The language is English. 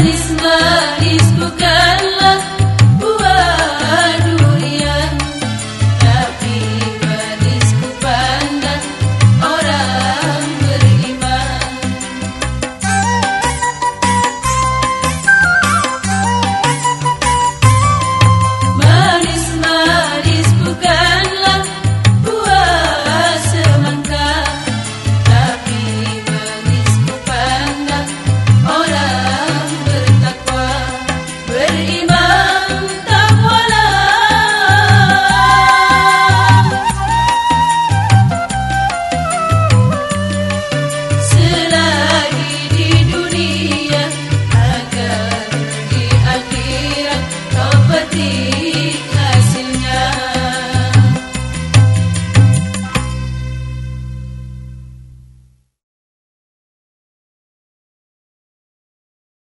Ismail